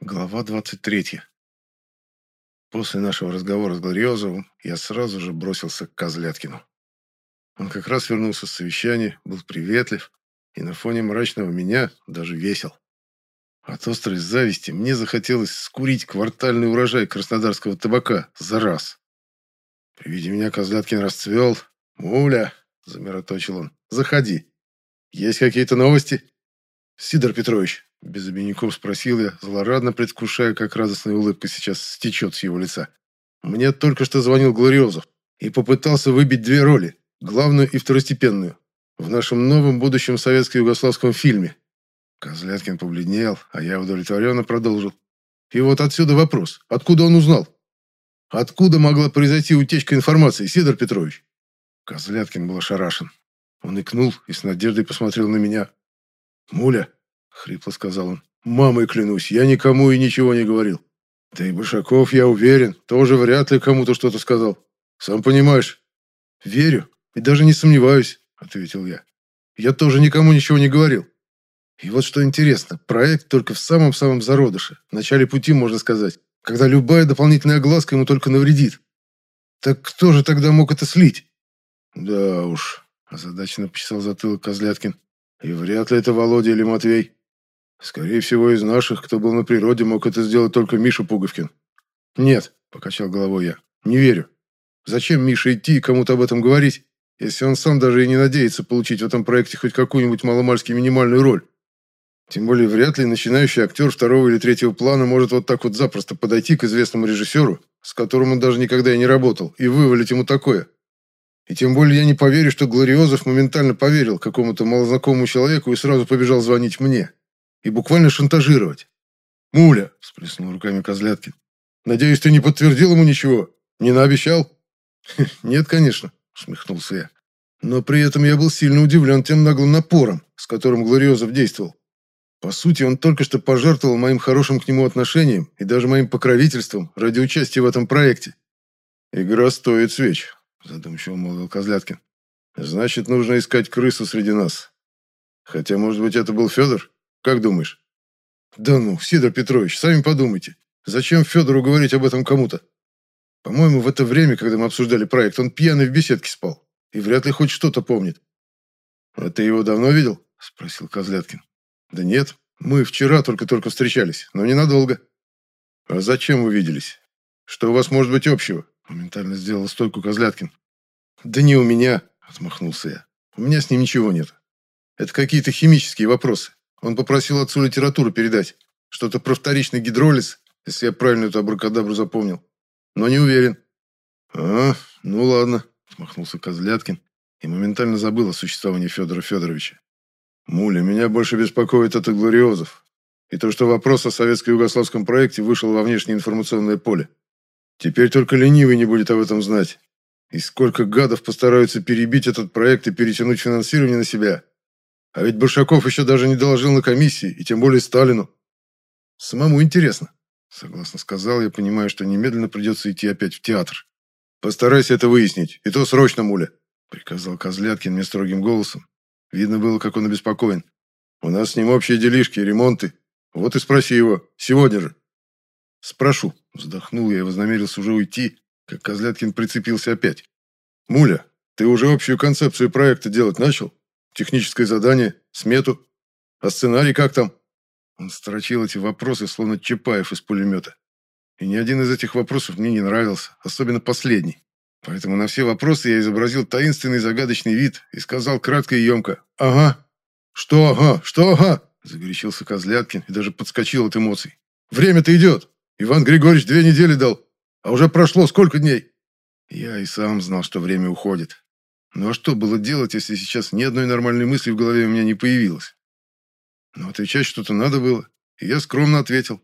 Глава 23. После нашего разговора с Глориозовым я сразу же бросился к Козляткину. Он как раз вернулся с совещания, был приветлив и на фоне мрачного меня даже весел. От острой зависти мне захотелось скурить квартальный урожай краснодарского табака за раз. При виде меня Козляткин расцвел. «Муля!» – замироточил он. «Заходи. Есть какие-то новости?» «Сидор Петрович, без обиняков спросил я, злорадно предвкушая, как радостная улыбка сейчас стечет с его лица. Мне только что звонил Глориозов и попытался выбить две роли, главную и второстепенную, в нашем новом будущем советско-югославском фильме. Козляткин побледнел, а я удовлетворенно продолжил. И вот отсюда вопрос. Откуда он узнал? Откуда могла произойти утечка информации, Сидор Петрович? Козляткин был ошарашен. Он икнул и с надеждой посмотрел на меня. «Муля, хрипло сказал он. «Мамой клянусь, я никому и ничего не говорил. Да и Башаков, я уверен, тоже вряд ли кому-то что-то сказал. Сам понимаешь». «Верю и даже не сомневаюсь», — ответил я. «Я тоже никому ничего не говорил. И вот что интересно, проект только в самом-самом зародыше, в начале пути, можно сказать, когда любая дополнительная глазка ему только навредит. Так кто же тогда мог это слить?» «Да уж», — озадаченно почесал затылок Козляткин. «И вряд ли это Володя или Матвей. Скорее всего, из наших, кто был на природе, мог это сделать только Миша Пуговкин. Нет, покачал головой я. Не верю. Зачем Мише идти и кому-то об этом говорить, если он сам даже и не надеется получить в этом проекте хоть какую-нибудь маломальски минимальную роль? Тем более, вряд ли начинающий актер второго или третьего плана может вот так вот запросто подойти к известному режиссеру, с которым он даже никогда и не работал, и вывалить ему такое. И тем более я не поверю, что Глориозов моментально поверил какому-то малознакомому человеку и сразу побежал звонить мне и буквально шантажировать. «Муля!» – всплеснул руками Козляткин. «Надеюсь, ты не подтвердил ему ничего? Не наобещал?» «Нет, конечно», – усмехнулся я. «Но при этом я был сильно удивлен тем наглым напором, с которым Глориозов действовал. По сути, он только что пожертвовал моим хорошим к нему отношением и даже моим покровительством ради участия в этом проекте». «Игра стоит свеч», – задумчиво молвил Козляткин. «Значит, нужно искать крысу среди нас. Хотя, может быть, это был Федор?» Как думаешь? Да ну, Сидор Петрович, сами подумайте. Зачем Федору говорить об этом кому-то? По-моему, в это время, когда мы обсуждали проект, он пьяный в беседке спал. И вряд ли хоть что-то помнит. «А ты его давно видел?» – спросил Козляткин. «Да нет, мы вчера только-только встречались, но ненадолго». «А зачем вы виделись? Что у вас может быть общего?» – моментально сделал стойку Козляткин. «Да не у меня», – отмахнулся я. «У меня с ним ничего нет. Это какие-то химические вопросы. Он попросил отцу литературу передать. Что-то про вторичный гидролиз, если я правильно эту абракадабру запомнил. Но не уверен. А, ну ладно, смахнулся Козляткин и моментально забыл о существовании Федора Федоровича. Муля, меня больше беспокоит это Глориозов. И то, что вопрос о советско-югославском проекте вышел во внешнее информационное поле. Теперь только ленивый не будет об этом знать. И сколько гадов постараются перебить этот проект и перетянуть финансирование на себя. А ведь Большаков еще даже не доложил на комиссии, и тем более Сталину. Самому интересно, согласно сказал я, понимая, что немедленно придется идти опять в театр. Постарайся это выяснить, и то срочно, Муля, приказал Козляткин мне строгим голосом. Видно было, как он обеспокоен. У нас с ним общие делишки, ремонты. Вот и спроси его, сегодня же. Спрошу, вздохнул я и вознамерился уже уйти, как Козляткин прицепился опять. Муля, ты уже общую концепцию проекта делать начал? Техническое задание? Смету? А сценарий как там?» Он строчил эти вопросы, словно Чапаев из пулемета. И ни один из этих вопросов мне не нравился, особенно последний. Поэтому на все вопросы я изобразил таинственный загадочный вид и сказал кратко и емко «Ага». «Что ага? Что ага?» Загорячился Козляткин и даже подскочил от эмоций. «Время-то идет. Иван Григорьевич две недели дал. А уже прошло сколько дней?» Я и сам знал, что время уходит. Ну а что было делать, если сейчас ни одной нормальной мысли в голове у меня не появилось? Но отвечать что-то надо было, и я скромно ответил.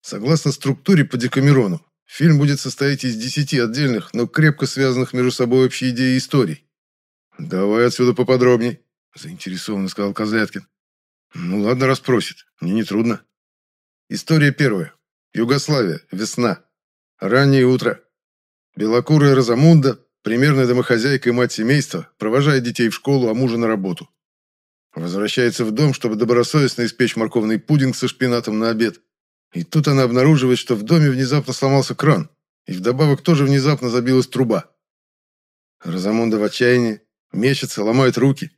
Согласно структуре по Декамерону, фильм будет состоять из десяти отдельных, но крепко связанных между собой общей идеей историй. «Давай отсюда поподробней», – заинтересованно сказал Козляткин. «Ну ладно, расспросит. Мне не трудно. История первая. Югославия. Весна. Раннее утро. Белокурая Розамунда Примерная домохозяйка и мать семейства провожает детей в школу, а мужа на работу. Возвращается в дом, чтобы добросовестно испечь морковный пудинг со шпинатом на обед. И тут она обнаруживает, что в доме внезапно сломался кран, и вдобавок тоже внезапно забилась труба. Розамонда в отчаянии, мечется, ломает руки.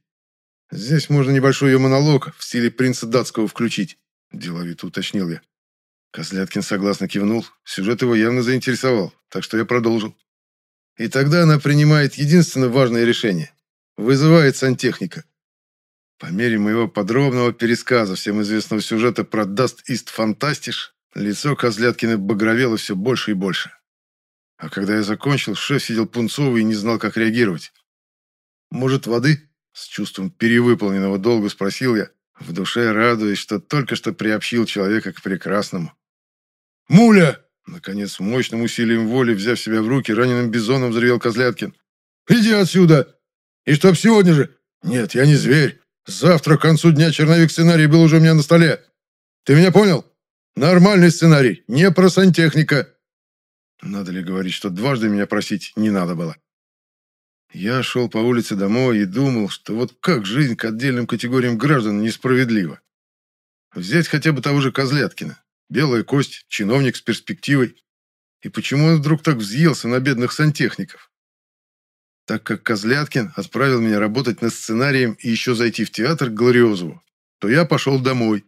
Здесь можно небольшой ее монолог в стиле принца датского включить, деловито уточнил я. Козляткин согласно кивнул, сюжет его явно заинтересовал, так что я продолжил. И тогда она принимает единственно важное решение. Вызывает сантехника. По мере моего подробного пересказа всем известного сюжета про Dust East Fantastisch, лицо Козляткина багровело все больше и больше. А когда я закончил, шеф сидел пунцовый и не знал, как реагировать. «Может, воды?» С чувством перевыполненного долга спросил я, в душе радуясь, что только что приобщил человека к прекрасному. «Муля!» Наконец, мощным усилием воли, взяв себя в руки, раненым бизоном взревел Козляткин. «Иди отсюда! И чтоб сегодня же...» «Нет, я не зверь. Завтра к концу дня черновик сценария был уже у меня на столе. Ты меня понял? Нормальный сценарий, не про сантехника. Надо ли говорить, что дважды меня просить не надо было? Я шел по улице домой и думал, что вот как жизнь к отдельным категориям граждан несправедлива. Взять хотя бы того же Козляткина. Белая кость, чиновник с перспективой. И почему он вдруг так взъелся на бедных сантехников? Так как Козляткин отправил меня работать над сценарием и еще зайти в театр к Глориозову, то я пошел домой.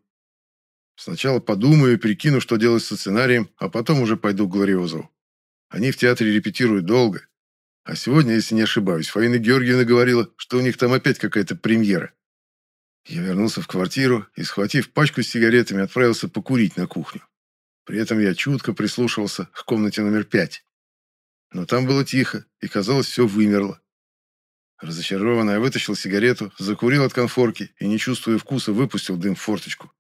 Сначала подумаю и прикину, что делать со сценарием, а потом уже пойду к Глориозову. Они в театре репетируют долго. А сегодня, если не ошибаюсь, Фаина Георгиевна говорила, что у них там опять какая-то премьера. Я вернулся в квартиру и, схватив пачку с сигаретами, отправился покурить на кухню. При этом я чутко прислушивался к комнате номер пять. Но там было тихо, и, казалось, все вымерло. Разочарованно я вытащил сигарету, закурил от конфорки и, не чувствуя вкуса, выпустил дым в форточку.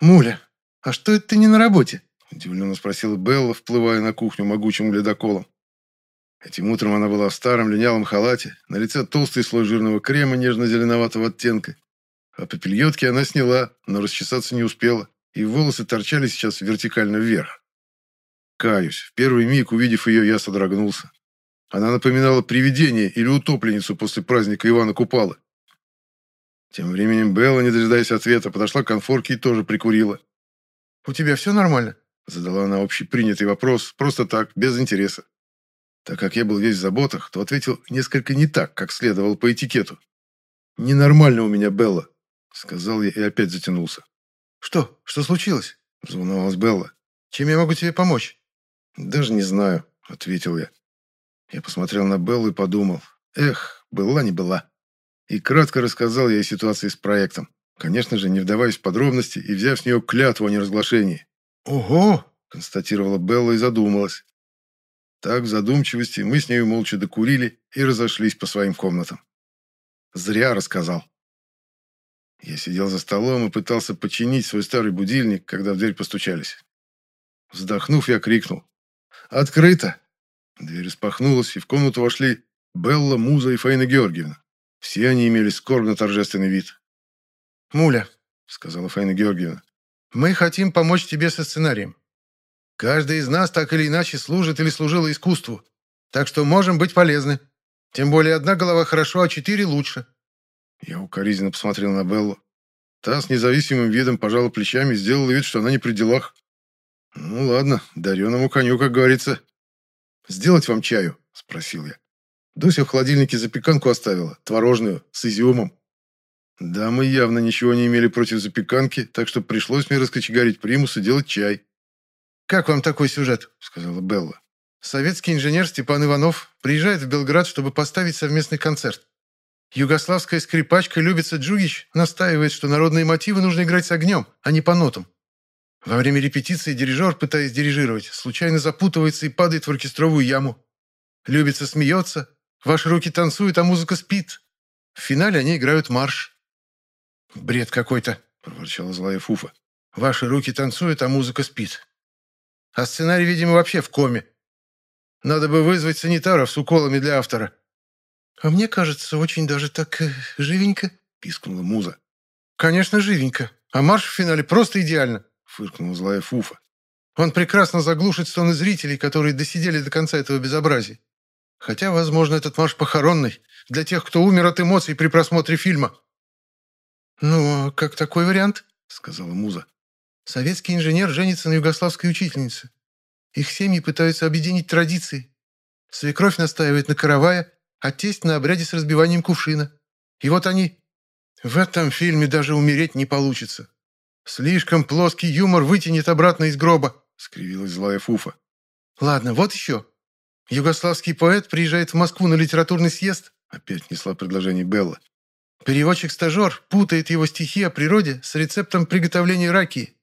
«Муля, а что это ты не на работе?» Удивленно спросила Белла, вплывая на кухню могучим ледоколом. Этим утром она была в старом линялом халате, на лице толстый слой жирного крема нежно-зеленоватого оттенка. А пепельетки она сняла, но расчесаться не успела, и волосы торчали сейчас вертикально вверх. Каюсь, в первый миг, увидев ее, я содрогнулся. Она напоминала привидение или утопленницу после праздника Ивана Купала. Тем временем Белла, не дожидаясь ответа, подошла к конфорке и тоже прикурила. «У тебя все нормально?» Задала она общепринятый вопрос, просто так, без интереса. Так как я был весь в заботах, то ответил несколько не так, как следовало по этикету. «Ненормально у меня, Белла», — сказал я и опять затянулся. «Что? Что случилось?» — взволновалась Белла. «Чем я могу тебе помочь?» «Даже не знаю», — ответил я. Я посмотрел на Беллу и подумал. «Эх, была не была». И кратко рассказал ей о ситуации с проектом. Конечно же, не вдаваясь в подробности и взяв с нее клятву о неразглашении. «Ого!» – констатировала Белла и задумалась. Так, в задумчивости, мы с ней молча докурили и разошлись по своим комнатам. Зря рассказал. Я сидел за столом и пытался починить свой старый будильник, когда в дверь постучались. Вздохнув, я крикнул. «Открыто!» Дверь распахнулась, и в комнату вошли Белла, Муза и Фаина Георгиевна. Все они имели скорбно-торжественный вид. «Муля», — сказала Фаина Георгиевна, мы хотим помочь тебе со сценарием. Каждый из нас так или иначе служит или служил искусству, так что можем быть полезны. Тем более одна голова хорошо, а четыре лучше». Я укоризненно посмотрел на Беллу. Та с независимым видом пожала плечами и сделала вид, что она не при делах. «Ну ладно, дареному коню, как говорится». «Сделать вам чаю?» – спросил я. Дуся в холодильнике запеканку оставила, творожную, с изюмом. Да, мы явно ничего не имели против запеканки, так что пришлось мне раскочегарить примус и делать чай. «Как вам такой сюжет?» – сказала Белла. «Советский инженер Степан Иванов приезжает в Белград, чтобы поставить совместный концерт. Югославская скрипачка Любица Джугич настаивает, что народные мотивы нужно играть с огнем, а не по нотам. Во время репетиции дирижер, пытаясь дирижировать, случайно запутывается и падает в оркестровую яму. Любица смеется, ваши руки танцуют, а музыка спит. В финале они играют марш. «Бред какой-то», — проворчала злая Фуфа. «Ваши руки танцуют, а музыка спит. А сценарий, видимо, вообще в коме. Надо бы вызвать санитаров с уколами для автора». «А мне кажется, очень даже так э, живенько», — пискнула Муза. «Конечно, живенько. А марш в финале просто идеально», — фыркнула злая Фуфа. «Он прекрасно заглушит стоны зрителей, которые досидели до конца этого безобразия. Хотя, возможно, этот марш похоронный для тех, кто умер от эмоций при просмотре фильма». «Ну, а как такой вариант?» — сказала Муза. Советский инженер женится на югославской учительнице. Их семьи пытаются объединить традиции. Свекровь настаивает на каравая, а тесть на обряде с разбиванием кувшина. И вот они... В этом фильме даже умереть не получится. Слишком плоский юмор вытянет обратно из гроба, скривилась злая Фуфа. Ладно, вот еще. Югославский поэт приезжает в Москву на литературный съезд, опять несла предложение Белла. Переводчик-стажер путает его стихи о природе с рецептом приготовления раки.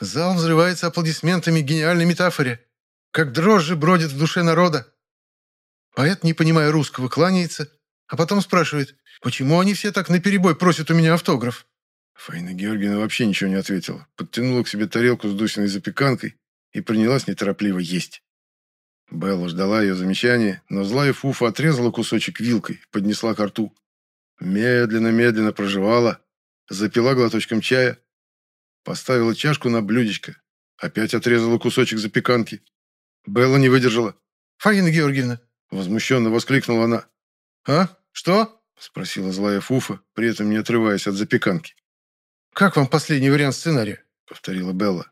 Зал взрывается аплодисментами гениальной метафоре. Как дрожжи бродит в душе народа. Поэт, не понимая русского, кланяется, а потом спрашивает, почему они все так наперебой просят у меня автограф. Фаина Георгиевна вообще ничего не ответила. Подтянула к себе тарелку с Дусиной запеканкой и принялась неторопливо есть. Белла ждала ее замечания, но злая Фуфа отрезала кусочек вилкой, поднесла к рту. Медленно-медленно проживала, запила глоточком чая, поставила чашку на блюдечко, опять отрезала кусочек запеканки. Белла не выдержала. «Фаина Георгиевна, Возмущенно воскликнула она. «А? Что?» – спросила злая Фуфа, при этом не отрываясь от запеканки. «Как вам последний вариант сценария?» – повторила Белла.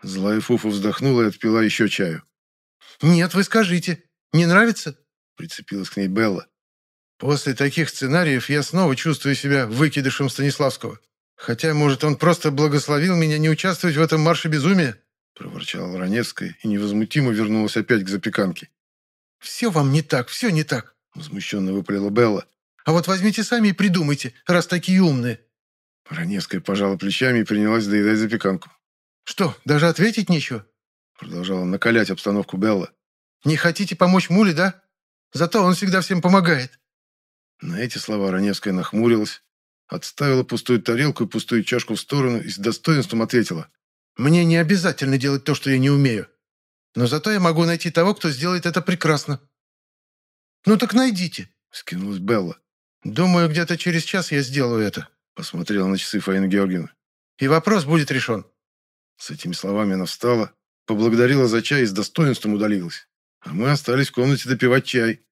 Злая Фуфа вздохнула и отпила еще чаю. «Нет, вы скажите. Не нравится?» – прицепилась к ней Белла. «После таких сценариев я снова чувствую себя выкидышем Станиславского. Хотя, может, он просто благословил меня не участвовать в этом марше безумия?» – проворчала Раневская и невозмутимо вернулась опять к запеканке. «Все вам не так, все не так», — возмущенно выпалила Белла. «А вот возьмите сами и придумайте, раз такие умные». Раневская пожала плечами и принялась доедать запеканку. «Что, даже ответить нечего?» Продолжала накалять обстановку Белла. «Не хотите помочь Муле, да? Зато он всегда всем помогает». На эти слова Раневская нахмурилась, отставила пустую тарелку и пустую чашку в сторону и с достоинством ответила. «Мне не обязательно делать то, что я не умею. Но зато я могу найти того, кто сделает это прекрасно». «Ну так найдите», — скинулась Белла. «Думаю, где-то через час я сделаю это», — посмотрела на часы Фаина Георгиевна. «И вопрос будет решен». С этими словами она встала, поблагодарила за чай и с достоинством удалилась. А мы остались в комнате допивать чай.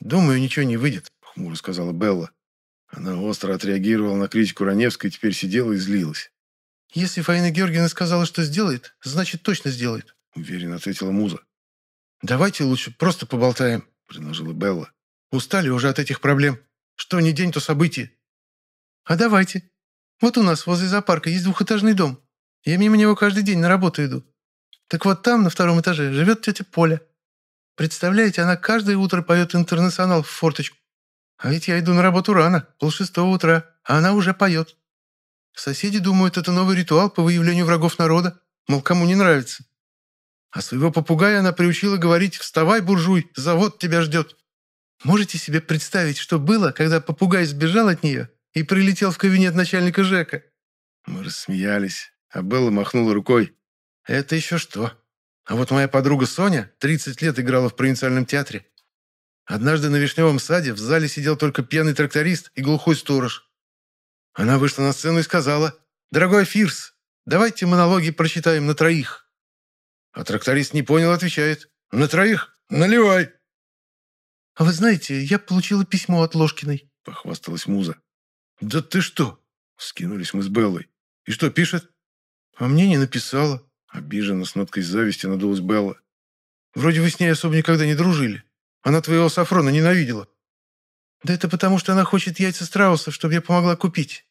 «Думаю, ничего не выйдет», — хмуро сказала Белла. Она остро отреагировала на критику Раневской и теперь сидела и злилась. «Если Фаина Георгиевна сказала, что сделает, значит, точно сделает уверенно ответила Муза. «Давайте лучше просто поболтаем», — предложила Белла. «Устали уже от этих проблем. Что ни день, то событие». «А давайте. Вот у нас возле зоопарка есть двухэтажный дом. Я мимо него каждый день на работу иду. Так вот там, на втором этаже, живет тетя Поля. Представляете, она каждое утро поет интернационал в форточку. А ведь я иду на работу рано, полшестого утра, а она уже поет. Соседи думают, это новый ритуал по выявлению врагов народа. Мол, кому не нравится. А своего попугая она приучила говорить «Вставай, буржуй, завод тебя ждет». Можете себе представить, что было, когда попугай сбежал от нее и прилетел в кабинет начальника ЖЭКа?» Мы рассмеялись, а Белла махнула рукой. «Это еще что? А вот моя подруга Соня 30 лет играла в провинциальном театре. Однажды на Вишневом саде в зале сидел только пьяный тракторист и глухой сторож. Она вышла на сцену и сказала, «Дорогой Фирс, давайте монологи прочитаем на троих». А тракторист не понял, отвечает. «На троих? Наливай!» «А вы знаете, я получила письмо от Ложкиной», — похвасталась Муза. «Да ты что?» — скинулись мы с Беллой. «И что, пишет?» «А мне не написала». Обиженно, с ноткой зависти надулась Белла. «Вроде вы с ней особо никогда не дружили. Она твоего Сафрона ненавидела». «Да это потому, что она хочет яйца страусов, чтобы я помогла купить.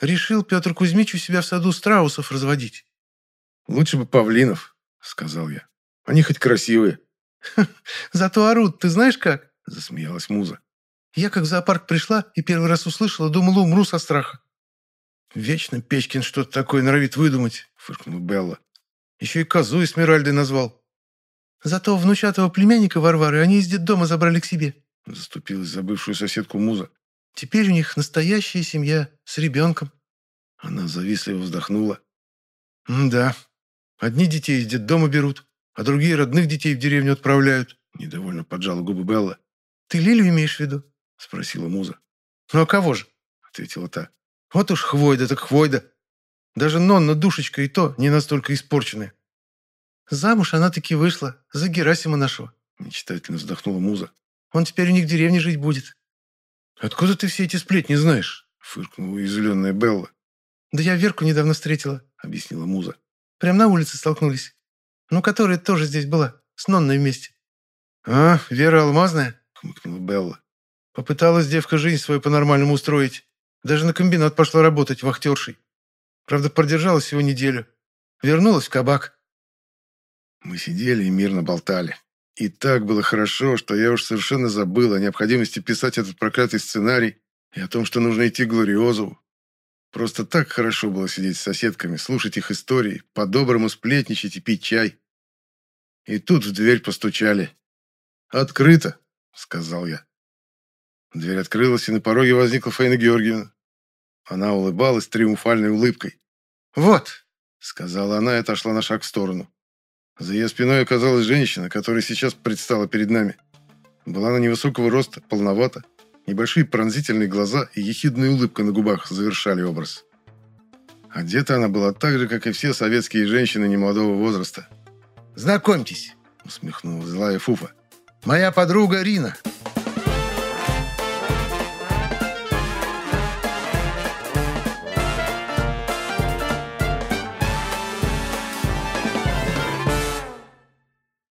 Решил Петр Кузьмич у себя в саду страусов разводить». «Лучше бы павлинов», сказал я. «Они хоть красивые». «Зато орут, ты знаешь как?» – засмеялась Муза. «Я как в зоопарк пришла и первый раз услышала, думала, умру со страха». «Вечно Печкин что-то такое норовит выдумать», – фыркнула Белла. «Еще и козу Эсмеральдой назвал». «Зато внучатого племянника Варвары они из детдома забрали к себе», – заступилась за бывшую соседку Муза. «Теперь у них настоящая семья с ребенком». Она завистливо вздохнула. «Да, Одни детей из детдома берут, а другие родных детей в деревню отправляют. Недовольно поджала губы Белла. «Ты Лилю имеешь в виду?» – спросила Муза. «Ну а кого же?» – ответила та. «Вот уж Хвойда так Хвойда. Даже Нонна душечка и то не настолько испорченная». «Замуж она таки вышла, за Герасима нашего», – мечтательно вздохнула Муза. «Он теперь у них в деревне жить будет». «Откуда ты все эти сплетни знаешь?» – фыркнула уязвленная Белла. «Да я Верку недавно встретила объяснила Муза. Прям на улице столкнулись. Ну, которая тоже здесь была, с Нонной вместе. «А, Вера Алмазная?» — хмыкнула Белла. «Попыталась девка жизнь свою по-нормальному устроить. Даже на комбинат пошла работать вахтершей. Правда, продержалась всего неделю. Вернулась в кабак». Мы сидели и мирно болтали. И так было хорошо, что я уж совершенно забыл о необходимости писать этот проклятый сценарий и о том, что нужно идти к Глориозову. Просто так хорошо было сидеть с соседками, слушать их истории, по-доброму сплетничать и пить чай. И тут в дверь постучали. «Открыто», — сказал я. Дверь открылась, и на пороге возникла Фаина Георгиевна. Она улыбалась триумфальной улыбкой. «Вот», — сказала она и отошла на шаг в сторону. За ее спиной оказалась женщина, которая сейчас предстала перед нами. Была она невысокого роста, полновата. Небольшие пронзительные глаза и ехидная улыбка на губах завершали образ. Одета она была так же, как и все советские женщины немолодого возраста. «Знакомьтесь», — усмехнулась злая Фуфа. «Моя подруга Рина».